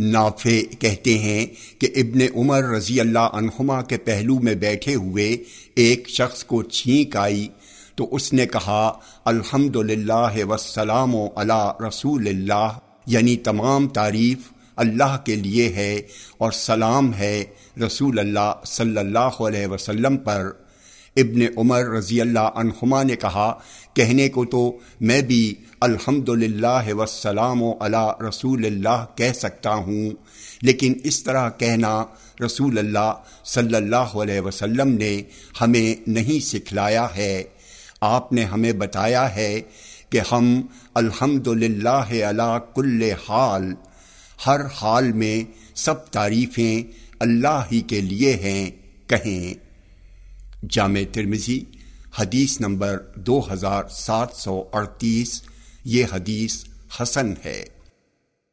نافع کہتے ہیں کہ ابن عمر رضی اللہ عنہما کے پہلو میں بیٹھے ہوئے ایک شخص کو چھینک آئی تو اس نے کہا الحمد للہ وسلام و علی رسول اللہ یعنی تمام تعریف اللہ کے لیے ہے اور سلام ہے رسول اللہ صلی اللہ علیہ وسلم پر۔ ابن عمر رضی اللہ عنہما نے کہا، کہنے کو تو میں بھی الحمد للہ وسلام و علی رسول اللہ کہہ سکتا ہوں، لیکن اس طرح کہنا رسول اللہ صلی اللہ علیہ وسلم نے ہمیں نہیں سکھلایا ہے۔ آپ نے ہمیں بتایا ہے کہ ہم الحمد للہ علی کل حال، ہر حال میں سب تعریفیں اللہ ہی کے لیے ہیں، کہیں۔ جامع ترمزی حدیث نمبر دو ہزار سات سو اڑتیس یہ حدیث حسن ہے۔